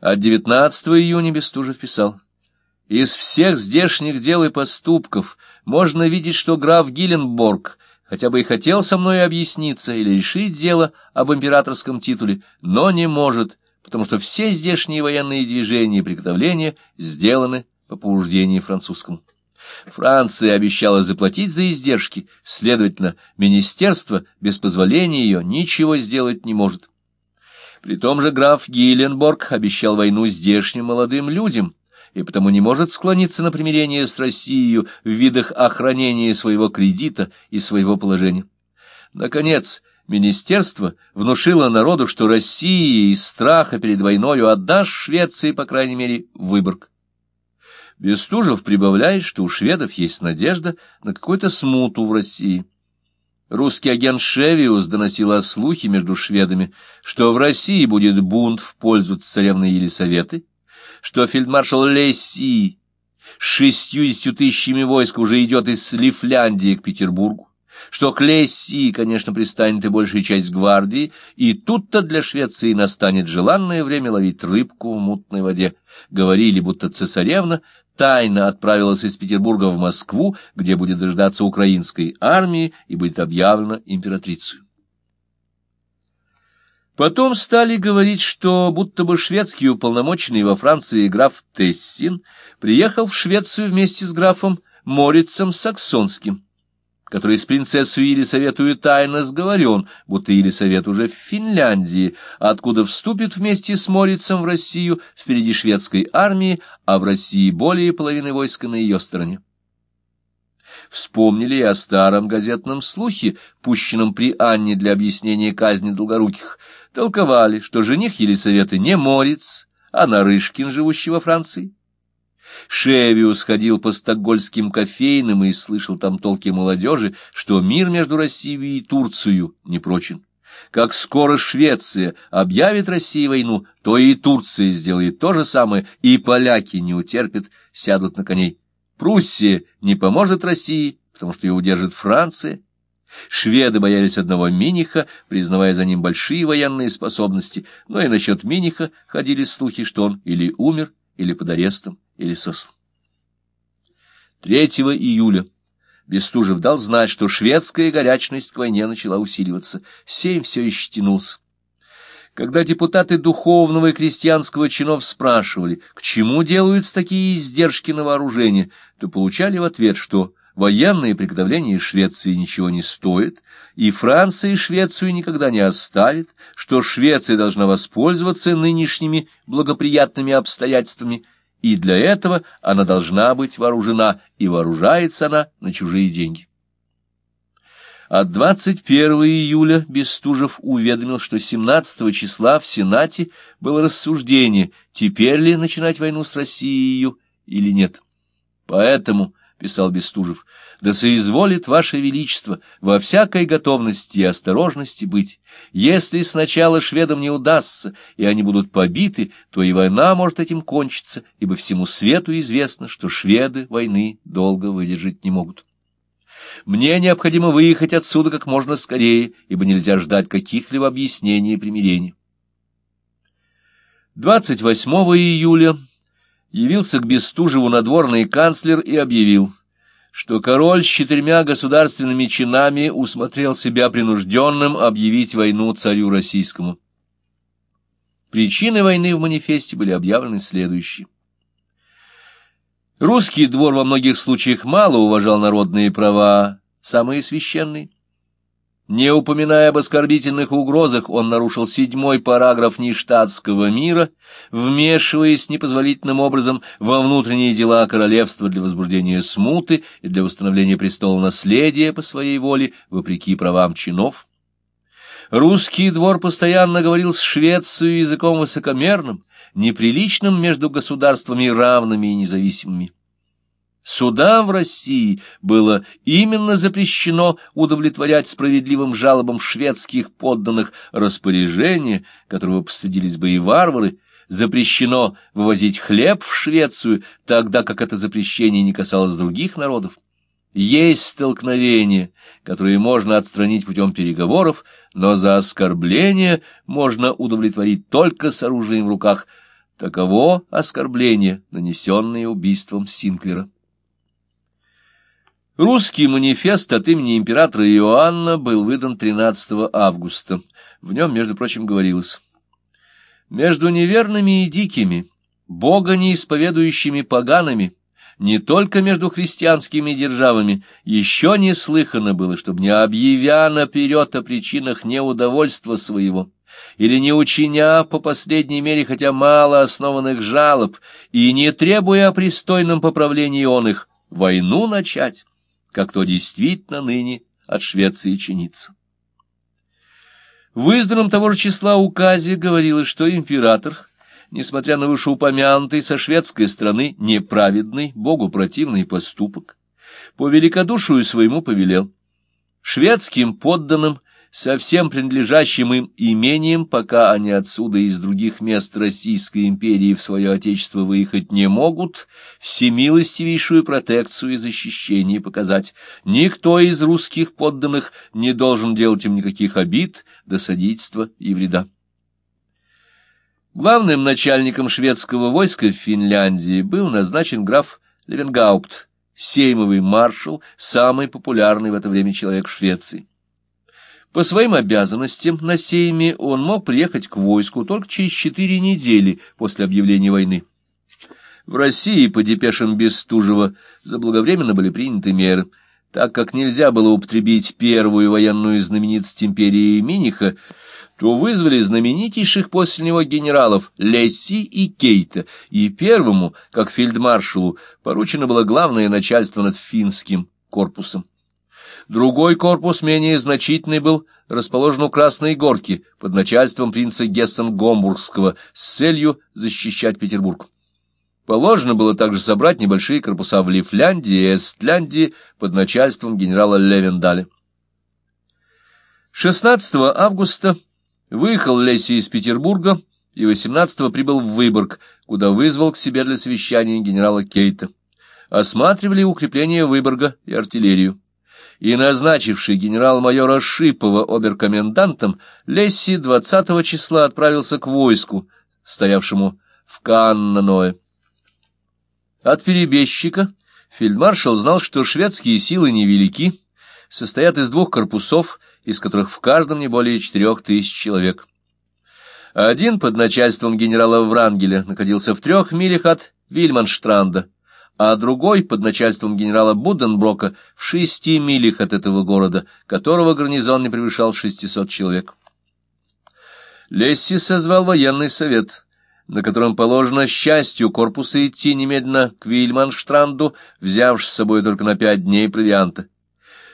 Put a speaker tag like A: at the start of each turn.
A: От 19 июня Бестужев писал. Из всех здешних дел и поступков можно видеть, что граф Гиленборг хотя бы и хотел со мной объясниться или решить дело об императорском титуле, но не может, потому что все здешние военные движения и приготовления сделаны по побуждению французскому. Франция обещала заплатить за издержки, следовательно, министерство без позволения ее ничего сделать не может. При том же граф Гиленборг обещал войну здешним молодым людям, и потому не может склониться на примирение с Россией в видах охранения своего кредита и своего положения. Наконец, министерство внушило народу, что Россия из страха перед войною отдаст Швеции, по крайней мере, Выборг. Бестужев прибавляет, что у шведов есть надежда на какую-то смуту в России. Русский агент Шевиус доносил о слухе между шведами, что в России будет бунт в пользу царевны Елисаветы, что фельдмаршал Лесси с шестьюдесятью тысячами войск уже идет из Лифляндии к Петербургу, что к Лесси, конечно, пристанет и большая часть гвардии, и тут-то для Швеции настанет желанное время ловить рыбку в мутной воде. Говорили, будто цесаревна тайно отправилась из Петербурга в Москву, где будет дождаться украинской армии и будет объявлена императрицей. Потом стали говорить, что будто бы шведский уполномоченный во Франции граф Тессин приехал в Швецию вместе с графом Морицем Саксонским, который с принцессой Елисаветую тайно сговорен, будто Елисавет уже в Финляндии, откуда вступит вместе с Морицем в Россию впереди шведской армии, а в России более половины войска на ее стороне. Вспомнили и о старом газетном слухе, пущенном при Анне для объяснения казни Долгоруких, толковали, что жених Елисаветы не Морец, а Нарышкин, живущий во Франции. Шевиус ходил по стокгольским кофейным и слышал там толки молодежи, что мир между Россией и Турцией не прочен. Как скоро Швеция объявит России войну, то и Турция сделает то же самое, и поляки не утерпят, сядут на коней. Пруссия не поможет России, потому что ее удержит Франция, Шведы боялись одного Миниха, признавая за ним большие военные способности, но и насчет Миниха ходили слухи, что он или умер, или под арестом, или сослан. 3 июля Бестужев дал знать, что шведская горячность к войне начала усиливаться. Сейм все еще тянулся. Когда депутаты духовного и крестьянского чинов спрашивали, к чему делаются такие издержки на вооружение, то получали в ответ, что военные приготовления Швеции ничего не стоят, и Франция Швецию никогда не оставит, что Швеция должна воспользоваться нынешними благоприятными обстоятельствами, и для этого она должна быть вооружена, и вооружается она на чужие деньги. От 21 июля Бестужев уведомил, что 17 числа в Сенате было рассуждение, теперь ли начинать войну с Россией или нет. Поэтому писал Бестужев, — да соизволит Ваше Величество во всякой готовности и осторожности быть. Если сначала шведам не удастся, и они будут побиты, то и война может этим кончиться, ибо всему свету известно, что шведы войны долго выдержать не могут. Мне необходимо выехать отсюда как можно скорее, ибо нельзя ждать каких-либо объяснений и примирений. 28 июля явился к Бестужеву надворный канцлер и объявил, что король с четырьмя государственными чинами усмотрел себя принужденным объявить войну царю российскому. Причины войны в манифесте были объявлены следующие. Русский двор во многих случаях мало уважал народные права, самые священные, не упоминая об оскорбительных угрозах, он нарушил седьмой параграф нештатского мира, вмешиваясь непозволительным образом во внутренние дела королевства для возбуждения смуты и для установления престола наследия по своей воле, вопреки правам чинов. Русский двор постоянно говорил с Швецией языком высокомерным, неприличным между государствами равными и независимыми. Судам в России было именно запрещено удовлетворять справедливым жалобам шведских подданных распоряжения, которого постыдились бы и варвары, запрещено вывозить хлеб в Швецию, тогда как это запрещение не касалось других народов. Есть столкновения, которые можно отстранить путем переговоров, но за оскорбление можно удовлетворить только с оружием в руках – Таково оскорбление, нанесенное убийством Синклера. Русский манифест от имени императора Иоанна был выдан 13 августа. В нем, между прочим, говорилось «Между неверными и дикими, бога неисповедующими погаными, не только между христианскими державами, еще не слыхано было, чтобы не объявя наперед о причинах неудовольства своего» или не учиня по последней мере хотя мало основанных жалоб и не требуя о пристойном поправлении он их, войну начать, как то действительно ныне от Швеции чинится. В изданном того же числа указе говорилось, что император, несмотря на вышеупомянутый со шведской стороны неправедный, богу противный поступок, по великодушию своему повелел шведским подданным со всем принадлежащим им имением, пока они отсюда из других мест Российской империи в свое отечество выехать не могут, всемилостивейшую протекцию и защищение показать. Никто из русских подданных не должен делать им никаких обид, досадительства и вреда. Главным начальником шведского войска в Финляндии был назначен граф Левенгаупт, сеймовый маршал, самый популярный в это время человек в Швеции. По своим обязанностям на сейме он мог приехать к войску только через четыре недели после объявления войны. В России по депешам Бестужева заблаговременно были приняты меры. Так как нельзя было употребить первую военную знаменитость империи Миниха, то вызвали знаменитейших после него генералов Лесси и Кейта, и первому, как фельдмаршалу, поручено было главное начальство над финским корпусом. Другой корпус, менее значительный, был расположен у Красной Горки под начальством принца Гессен-Гомбургского с целью защищать Петербург. Положено было также собрать небольшие корпуса в Лифляндии и Эстляндии под начальством генерала Левендаля. 16 августа выехал Лесси из Петербурга и 18 прибыл в Выборг, куда вызвал к себе для совещания генерала Кейта. Осматривали укрепление Выборга и артиллерию и назначивший генерал-майора Шипова оберкомендантом, Лесси 20 числа отправился к войску, стоявшему в Каннаное. От перебежчика фельдмаршал знал, что шведские силы невелики, состоят из двух корпусов, из которых в каждом не более четырех тысяч человек. Один под начальством генерала Врангеля находился в трех милях от Вильманштранда, а другой под начальством генерала Буденброка в шести милях от этого города, которого гарнизон не превышал шестисот человек. Лесси созвал военный совет, на котором положено счастью корпуса идти немедленно к Вильманштранду, взяв с собой только на пять дней провианта.